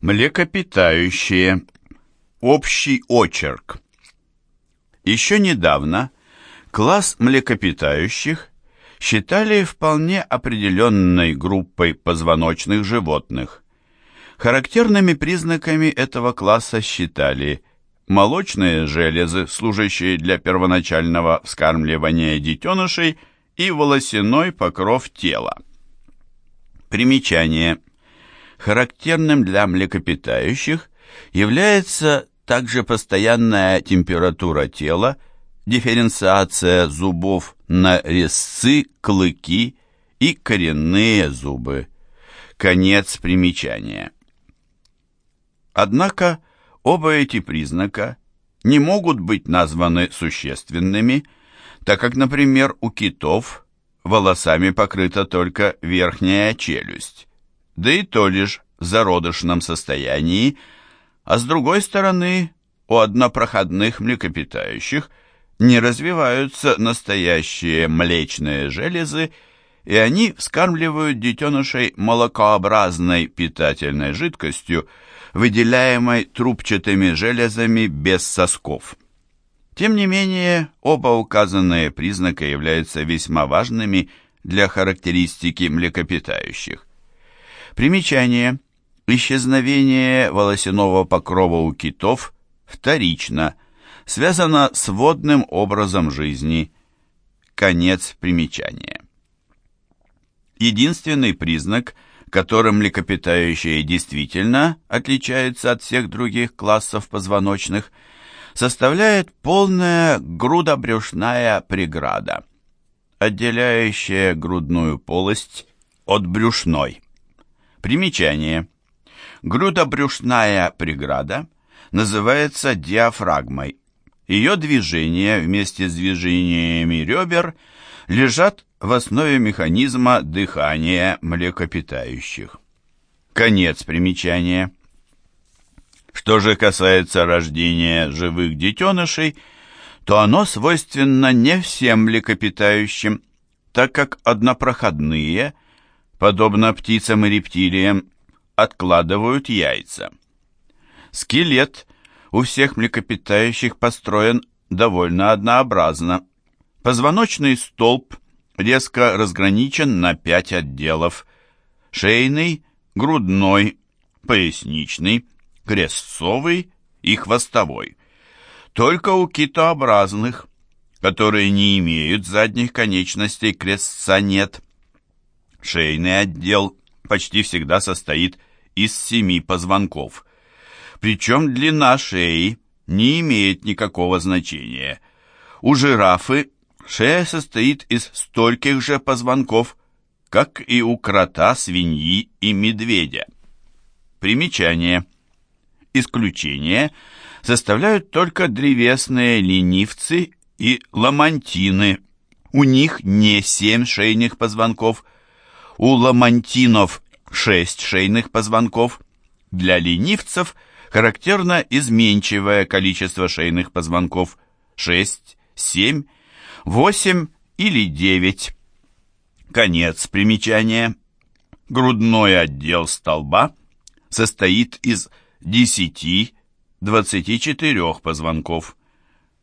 Млекопитающие. Общий очерк. Еще недавно класс млекопитающих считали вполне определенной группой позвоночных животных. Характерными признаками этого класса считали молочные железы, служащие для первоначального вскармливания детенышей, и волосяной покров тела. Примечание. Характерным для млекопитающих является также постоянная температура тела, дифференциация зубов на резцы, клыки и коренные зубы. Конец примечания. Однако оба эти признака не могут быть названы существенными, так как, например, у китов волосами покрыта только верхняя челюсть, да и то лишь в зародышном состоянии, а с другой стороны, у однопроходных млекопитающих не развиваются настоящие млечные железы, и они вскармливают детенышей молокообразной питательной жидкостью, выделяемой трубчатыми железами без сосков. Тем не менее, оба указанные признака являются весьма важными для характеристики млекопитающих. Примечание. Исчезновение волосяного покрова у китов вторично, связано с водным образом жизни. Конец примечания. Единственный признак, которым млекопитающие действительно отличаются от всех других классов позвоночных, составляет полная грудобрюшная преграда, отделяющая грудную полость от брюшной. Примечание. Грудобрюшная преграда называется диафрагмой. Ее движения вместе с движениями ребер лежат в основе механизма дыхания млекопитающих. Конец примечания. Что же касается рождения живых детенышей, то оно свойственно не всем млекопитающим, так как однопроходные – подобно птицам и рептилиям, откладывают яйца. Скелет у всех млекопитающих построен довольно однообразно. Позвоночный столб резко разграничен на пять отделов. Шейный, грудной, поясничный, крестцовый и хвостовой. Только у китообразных, которые не имеют задних конечностей, крестца нет – Шейный отдел почти всегда состоит из семи позвонков. Причем длина шеи не имеет никакого значения. У жирафы шея состоит из стольких же позвонков, как и у крота, свиньи и медведя. Примечание. Исключение составляют только древесные ленивцы и ламантины. У них не семь шейных позвонков – у ламантинов 6 шейных позвонков. Для ленивцев характерно изменчивое количество шейных позвонков 6, 7, 8 или 9. Конец примечания. Грудной отдел столба состоит из 10-24 позвонков,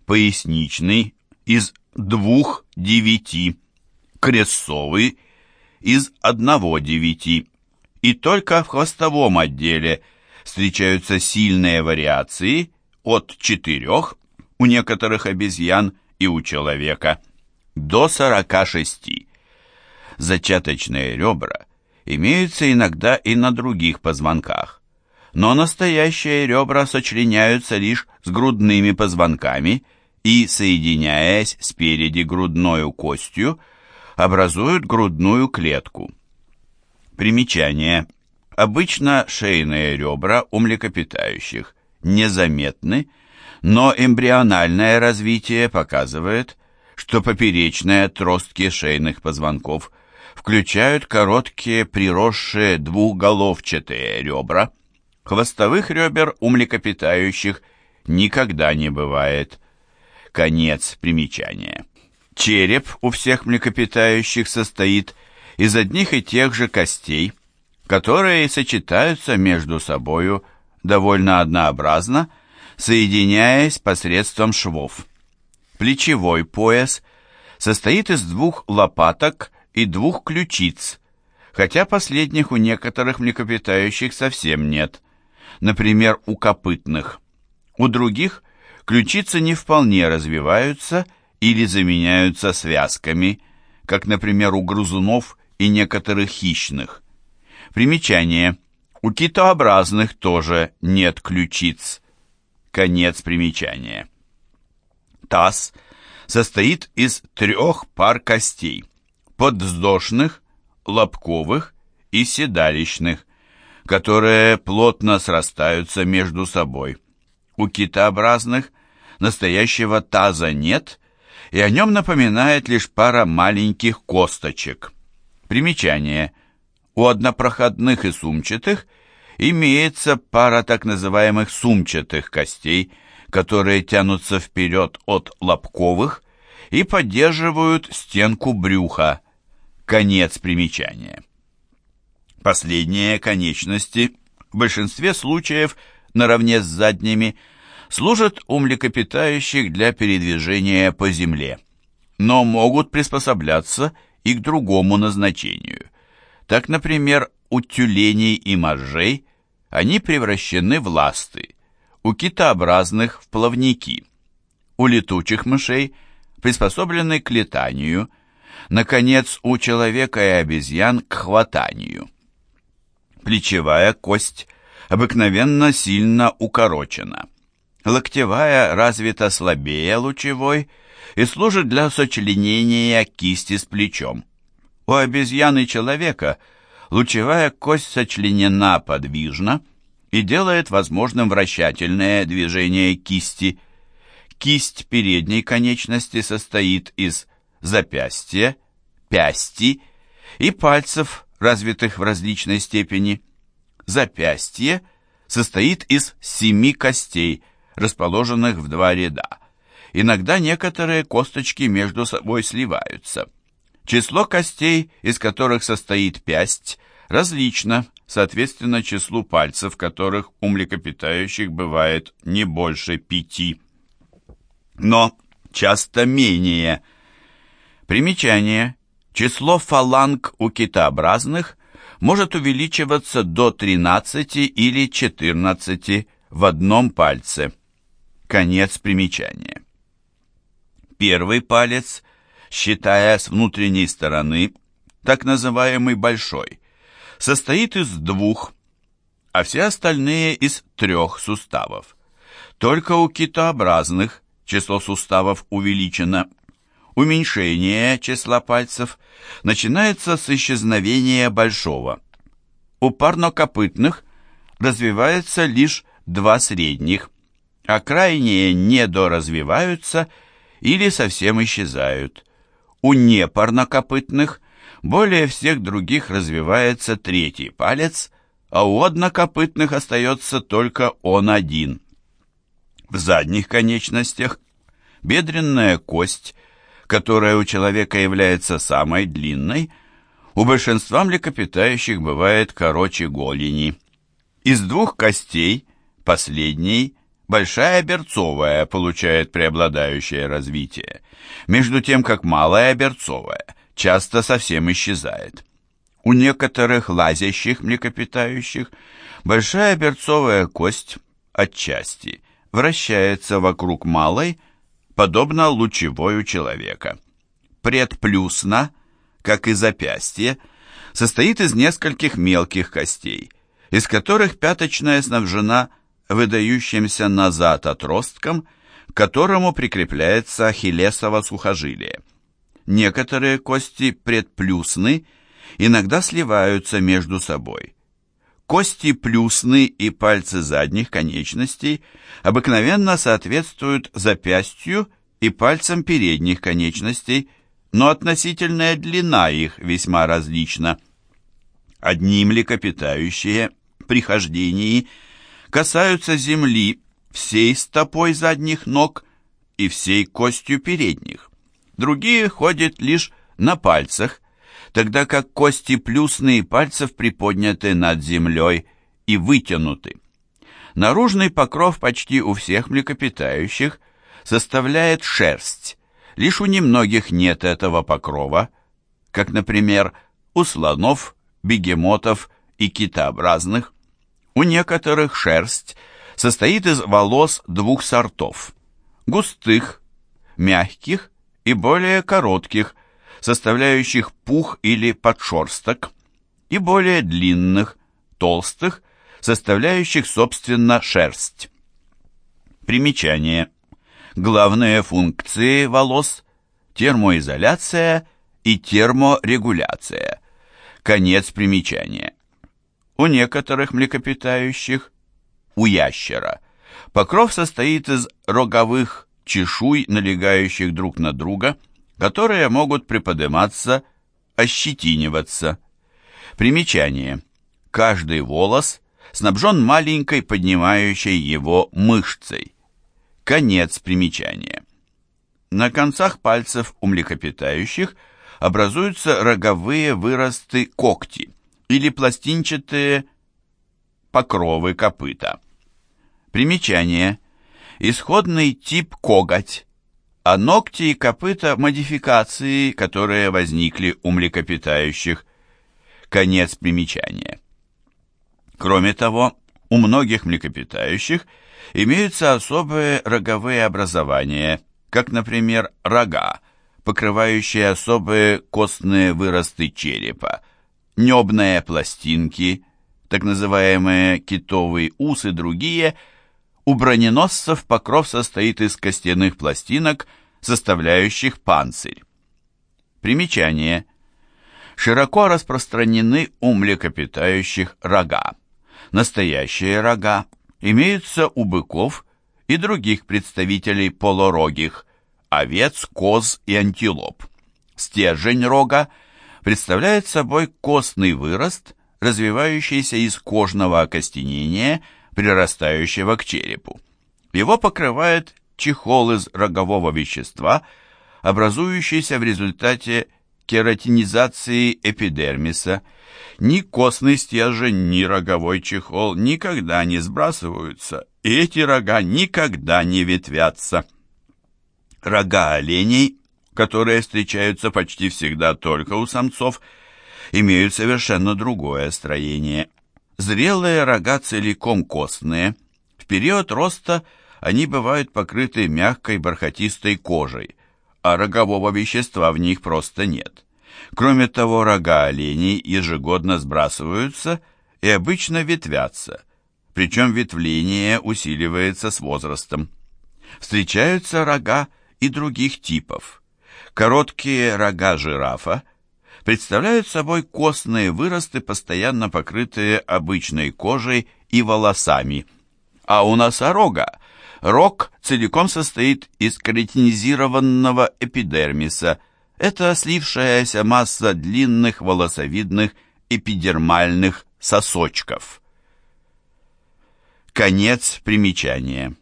поясничный из 2-9, крестцовый из одного девяти, и только в хвостовом отделе встречаются сильные вариации от четырех у некоторых обезьян и у человека до 46. Зачаточные ребра имеются иногда и на других позвонках, но настоящие ребра сочленяются лишь с грудными позвонками и, соединяясь спереди грудной костью, образуют грудную клетку. Примечание. Обычно шейные ребра у млекопитающих незаметны, но эмбриональное развитие показывает, что поперечные отростки шейных позвонков включают короткие приросшие двухголовчатые ребра. Хвостовых ребер у млекопитающих никогда не бывает. Конец примечания. Череп у всех млекопитающих состоит из одних и тех же костей, которые сочетаются между собою довольно однообразно, соединяясь посредством швов. Плечевой пояс состоит из двух лопаток и двух ключиц, хотя последних у некоторых млекопитающих совсем нет, например, у копытных. У других ключицы не вполне развиваются или заменяются связками, как, например, у грызунов и некоторых хищных. Примечание. У китообразных тоже нет ключиц. Конец примечания. Таз состоит из трех пар костей – подвздошных, лобковых и седалищных, которые плотно срастаются между собой. У китообразных настоящего таза нет, и о нем напоминает лишь пара маленьких косточек. Примечание. У однопроходных и сумчатых – имеется пара так называемых сумчатых костей, которые тянутся вперед от лобковых и поддерживают стенку брюха. Конец примечания. Последние конечности в большинстве случаев наравне с задними служат у млекопитающих для передвижения по земле, но могут приспосабляться и к другому назначению. Так, например, у тюленей и моржей они превращены в ласты, у китообразных в плавники, у летучих мышей приспособлены к летанию, наконец, у человека и обезьян к хватанию. Плечевая кость обыкновенно сильно укорочена. Локтевая развита слабее лучевой и служит для сочленения кисти с плечом. У обезьяны человека – лучевая кость сочленена подвижно и делает возможным вращательное движение кисти. Кисть передней конечности состоит из запястья, пясти и пальцев, развитых в различной степени. Запястье состоит из семи костей, расположенных в два ряда. Иногда некоторые косточки между собой сливаются. Число костей, из которых состоит пясть, различно, соответственно числу пальцев, которых у млекопитающих бывает не больше пяти. Но часто менее. Примечание. Число фаланг у китообразных может увеличиваться до 13 или 14 в одном пальце. Конец примечания. Первый палец – считая с внутренней стороны, так называемый большой, состоит из двух, а все остальные из трех суставов. Только у китообразных число суставов увеличено. Уменьшение числа пальцев начинается с исчезновения большого. У парнокопытных развивается лишь два средних, а крайние недоразвиваются или совсем исчезают. У непарнокопытных более всех других развивается третий палец, а у однокопытных остается только он один. В задних конечностях бедренная кость, которая у человека является самой длинной, у большинства млекопитающих бывает короче голени. Из двух костей, последней, большая берцовая получает преобладающее развитие между тем как малая берцовая часто совсем исчезает. У некоторых лазящих млекопитающих большая берцовая кость отчасти вращается вокруг малой, подобно лучевой у человека. Предплюсна, как и запястье, состоит из нескольких мелких костей, из которых пяточная снабжена выдающимся назад отростком к которому прикрепляется ахиллесово сухожилие. Некоторые кости предплюсны, иногда сливаются между собой. Кости плюсны и пальцы задних конечностей обыкновенно соответствуют запястью и пальцам передних конечностей, но относительная длина их весьма различна. Одни млекопитающие при хождении касаются земли всей стопой задних ног и всей костью передних. Другие ходят лишь на пальцах, тогда как кости плюсные пальцев приподняты над землей и вытянуты. Наружный покров почти у всех млекопитающих составляет шерсть, лишь у немногих нет этого покрова, как, например, у слонов, бегемотов и китообразных. У некоторых шерсть состоит из волос двух сортов – густых, мягких и более коротких, составляющих пух или подшерсток, и более длинных, толстых, составляющих, собственно, шерсть. Примечание. Главные функции волос – термоизоляция и терморегуляция. Конец примечания. У некоторых млекопитающих, у ящера, покров состоит из роговых чешуй, налегающих друг на друга, которые могут приподниматься, ощетиниваться. Примечание. Каждый волос снабжен маленькой поднимающей его мышцей. Конец примечания. На концах пальцев у млекопитающих образуются роговые выросты когти или пластинчатые покровы копыта. Примечание. Исходный тип коготь, а ногти и копыта – модификации, которые возникли у млекопитающих. Конец примечания. Кроме того, у многих млекопитающих имеются особые роговые образования, как, например, рога, покрывающие особые костные выросты черепа, небные пластинки, так называемые китовый ус и другие – у броненосцев покров состоит из костяных пластинок, составляющих панцирь. Примечание. Широко распространены у млекопитающих рога. Настоящие рога имеются у быков и других представителей полорогих, овец, коз и антилоп. Стержень рога представляет собой костный вырост, развивающийся из кожного окостенения – прирастающего к черепу. Его покрывает чехол из рогового вещества, образующийся в результате кератинизации эпидермиса. Ни костный стержень, ни роговой чехол никогда не сбрасываются, и эти рога никогда не ветвятся. Рога оленей, которые встречаются почти всегда только у самцов, имеют совершенно другое строение. Зрелые рога целиком костные. В период роста они бывают покрыты мягкой бархатистой кожей, а рогового вещества в них просто нет. Кроме того, рога оленей ежегодно сбрасываются и обычно ветвятся, причем ветвление усиливается с возрастом. Встречаются рога и других типов. Короткие рога жирафа – представляют собой костные выросты, постоянно покрытые обычной кожей и волосами. А у носорога рог целиком состоит из каротинизированного эпидермиса. Это слившаяся масса длинных волосовидных эпидермальных сосочков. Конец примечания.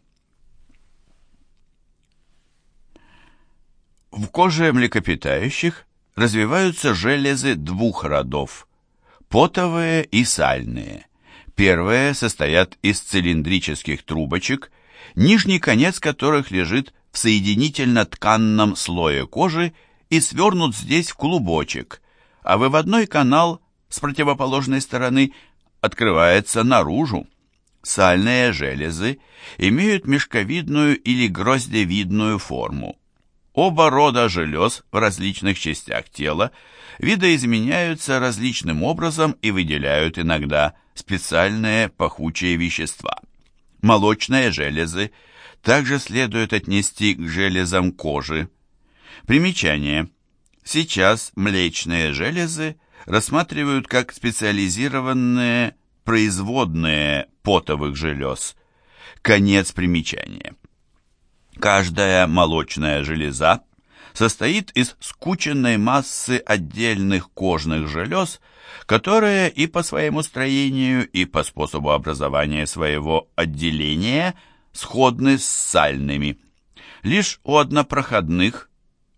В коже млекопитающих развиваются железы двух родов – потовые и сальные. Первые состоят из цилиндрических трубочек, нижний конец которых лежит в соединительно-тканном слое кожи и свернут здесь в клубочек, а выводной канал с противоположной стороны открывается наружу. Сальные железы имеют мешковидную или гроздевидную форму. Оба рода желез в различных частях тела видоизменяются различным образом и выделяют иногда специальные пахучие вещества. Молочные железы также следует отнести к железам кожи. Примечание. Сейчас млечные железы рассматривают как специализированные производные потовых желез. Конец примечания. Каждая молочная железа состоит из скученной массы отдельных кожных желез, которые и по своему строению, и по способу образования своего отделения сходны с сальными. Лишь у однопроходных,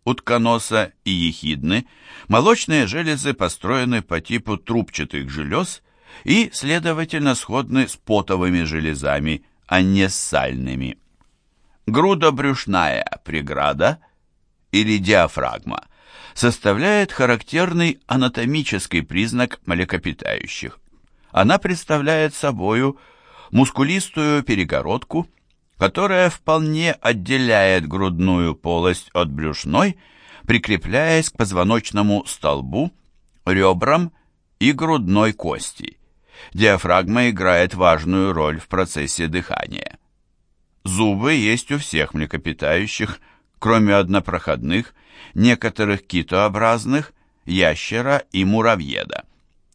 утконоса и ехидны, молочные железы построены по типу трубчатых желез и, следовательно, сходны с потовыми железами, а не с сальными. Грудобрюшная преграда или диафрагма составляет характерный анатомический признак млекопитающих. Она представляет собою мускулистую перегородку, которая вполне отделяет грудную полость от брюшной, прикрепляясь к позвоночному столбу, ребрам и грудной кости. Диафрагма играет важную роль в процессе дыхания. Зубы есть у всех млекопитающих, кроме однопроходных, некоторых китообразных, ящера и муравьеда.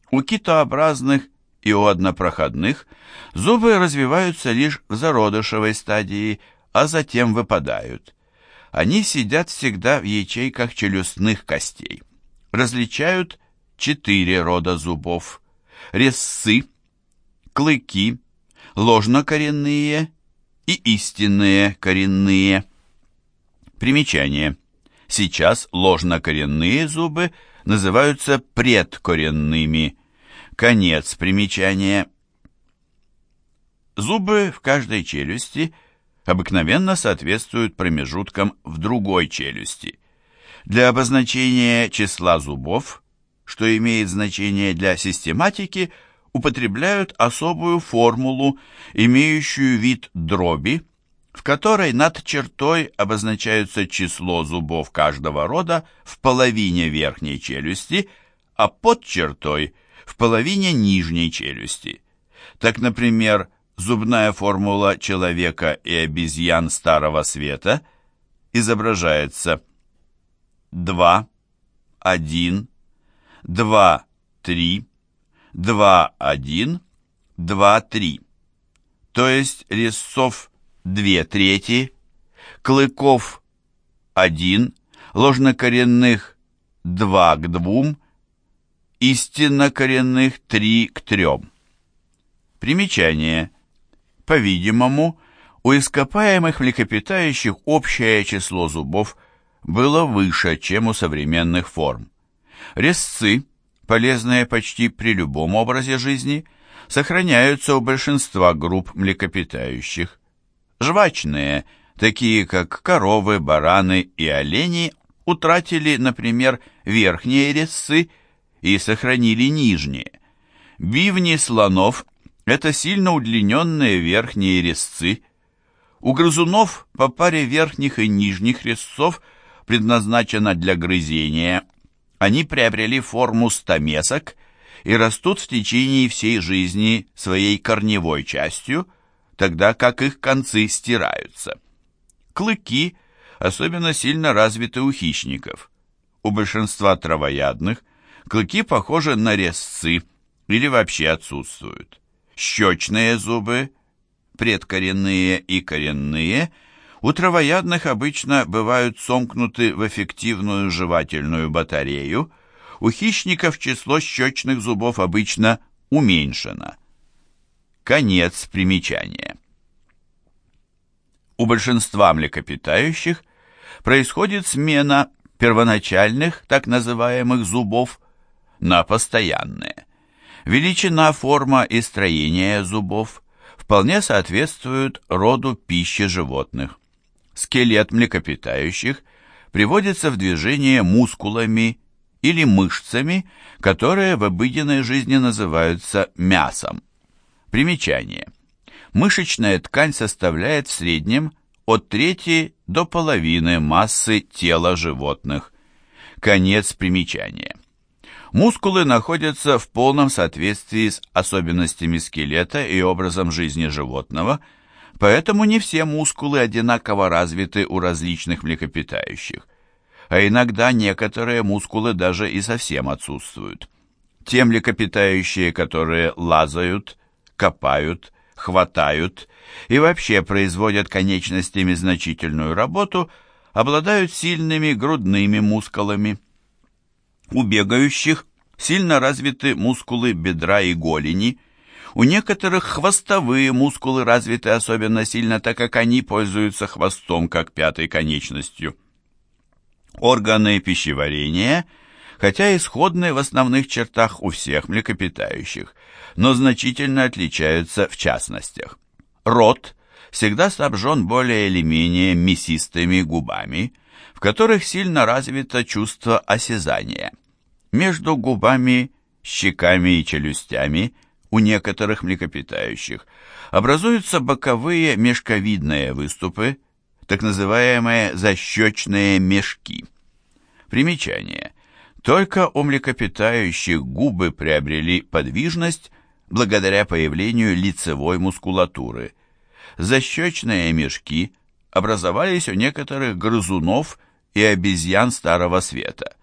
У китообразных и у однопроходных зубы развиваются лишь в зародышевой стадии, а затем выпадают. Они сидят всегда в ячейках челюстных костей. Различают четыре рода зубов. Резцы, клыки, ложнокоренные и истинные коренные. Примечание. Сейчас ложнокоренные зубы называются предкоренными. Конец примечания. Зубы в каждой челюсти обыкновенно соответствуют промежуткам в другой челюсти. Для обозначения числа зубов, что имеет значение для систематики, употребляют особую формулу, имеющую вид дроби, в которой над чертой обозначаются число зубов каждого рода в половине верхней челюсти, а под чертой в половине нижней челюсти. Так, например, зубная формула человека и обезьян Старого Света изображается 2, 1, 2, 3, 2, 1, 2, 3. То есть резцов 2 трети, клыков 1, ложнокоренных 2 к 2, истинно коренных 3 к 3. Примечание. По-видимому, у ископаемых млекопитающих общее число зубов было выше, чем у современных форм. Резцы, полезные почти при любом образе жизни, сохраняются у большинства групп млекопитающих. Жвачные, такие как коровы, бараны и олени, утратили, например, верхние резцы и сохранили нижние. Бивни слонов – это сильно удлиненные верхние резцы. У грызунов по паре верхних и нижних резцов предназначена для грызения. Они приобрели форму стамесок и растут в течение всей жизни своей корневой частью, тогда как их концы стираются. Клыки особенно сильно развиты у хищников. У большинства травоядных Клыки похожи на резцы или вообще отсутствуют. Щечные зубы, предкоренные и коренные, у травоядных обычно бывают сомкнуты в эффективную жевательную батарею, у хищников число щечных зубов обычно уменьшено. Конец примечания. У большинства млекопитающих происходит смена первоначальных так называемых зубов на постоянные. Величина, форма и строение зубов вполне соответствуют роду пищи животных. Скелет млекопитающих приводится в движение мускулами или мышцами, которые в обыденной жизни называются мясом. Примечание. Мышечная ткань составляет в среднем от трети до половины массы тела животных. Конец примечания. Мускулы находятся в полном соответствии с особенностями скелета и образом жизни животного, поэтому не все мускулы одинаково развиты у различных млекопитающих, а иногда некоторые мускулы даже и совсем отсутствуют. Те млекопитающие, которые лазают, копают, хватают и вообще производят конечностями значительную работу, обладают сильными грудными мускулами. У бегающих сильно развиты мускулы бедра и голени, у некоторых хвостовые мускулы развиты особенно сильно, так как они пользуются хвостом как пятой конечностью. Органы пищеварения, хотя исходны в основных чертах у всех млекопитающих, но значительно отличаются в частностях. Рот всегда снабжен более или менее мясистыми губами, в которых сильно развито чувство осязания. Между губами, щеками и челюстями у некоторых млекопитающих образуются боковые мешковидные выступы, так называемые защечные мешки. Примечание. Только у млекопитающих губы приобрели подвижность благодаря появлению лицевой мускулатуры. Защечные мешки образовались у некоторых грызунов и обезьян Старого Света.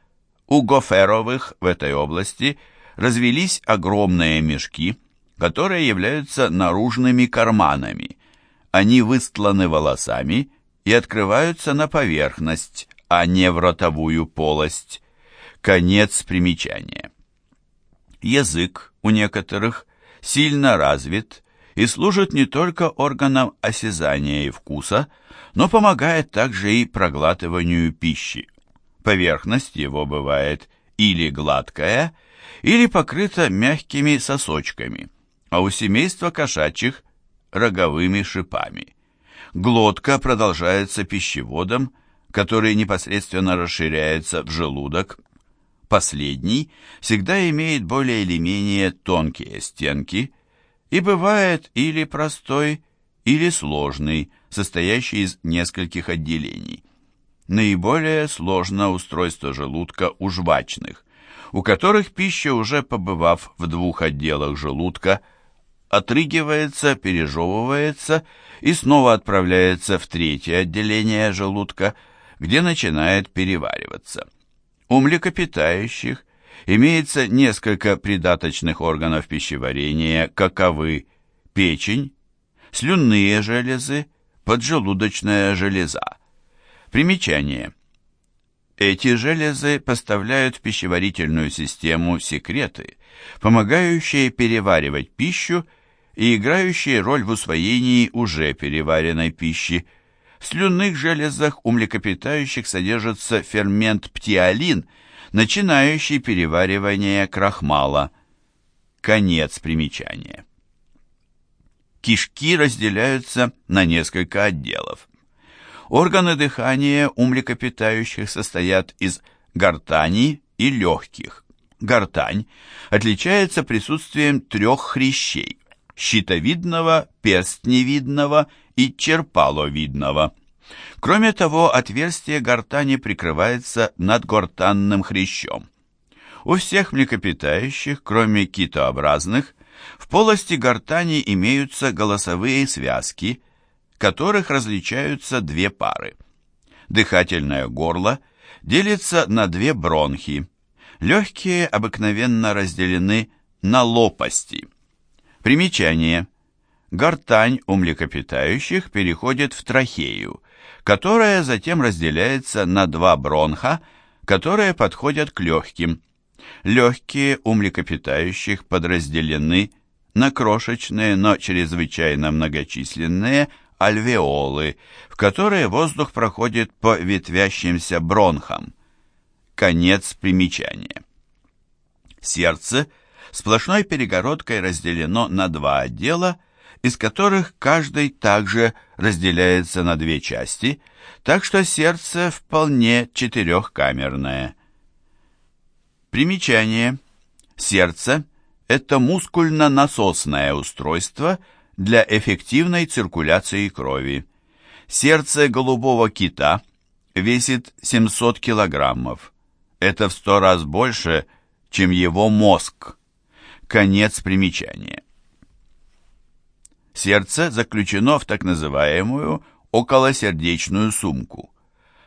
У гоферовых в этой области развелись огромные мешки, которые являются наружными карманами. Они выстланы волосами и открываются на поверхность, а не в ротовую полость. Конец примечания. Язык у некоторых сильно развит и служит не только органам осязания и вкуса, но помогает также и проглатыванию пищи. Поверхность его бывает или гладкая, или покрыта мягкими сосочками, а у семейства кошачьих – роговыми шипами. Глотка продолжается пищеводом, который непосредственно расширяется в желудок. Последний всегда имеет более или менее тонкие стенки и бывает или простой, или сложный, состоящий из нескольких отделений. Наиболее сложно устройство желудка у жвачных, у которых пища, уже побывав в двух отделах желудка, отрыгивается, пережевывается и снова отправляется в третье отделение желудка, где начинает перевариваться. У млекопитающих имеется несколько придаточных органов пищеварения, каковы печень, слюнные железы, поджелудочная железа. Примечание. Эти железы поставляют в пищеварительную систему секреты, помогающие переваривать пищу и играющие роль в усвоении уже переваренной пищи. В слюнных железах у млекопитающих содержится фермент птиолин, начинающий переваривание крахмала. Конец примечания. Кишки разделяются на несколько отделов. Органы дыхания у млекопитающих состоят из гортани и легких. Гортань отличается присутствием трех хрящей щитовидного, перстневидного и черпаловидного. Кроме того, отверстие гортани прикрывается надгортанным хрящом. У всех млекопитающих, кроме китообразных, в полости гортани имеются голосовые связки, которых различаются две пары. Дыхательное горло делится на две бронхи. Легкие обыкновенно разделены на лопасти – Примечание. Гортань у млекопитающих переходит в трахею, которая затем разделяется на два бронха, которые подходят к легким. Легкие у млекопитающих подразделены на крошечные, но чрезвычайно многочисленные альвеолы, в которые воздух проходит по ветвящимся бронхам. Конец примечания. Сердце – сплошной перегородкой разделено на два отдела, из которых каждый также разделяется на две части, так что сердце вполне четырехкамерное. Примечание. Сердце – это мускульно-насосное устройство для эффективной циркуляции крови. Сердце голубого кита весит 700 килограммов. Это в сто раз больше, чем его мозг. Конец примечания. Сердце заключено в так называемую околосердечную сумку.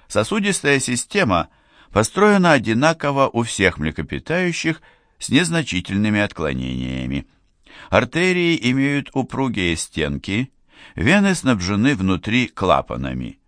Сосудистая система построена одинаково у всех млекопитающих с незначительными отклонениями. Артерии имеют упругие стенки, вены снабжены внутри клапанами.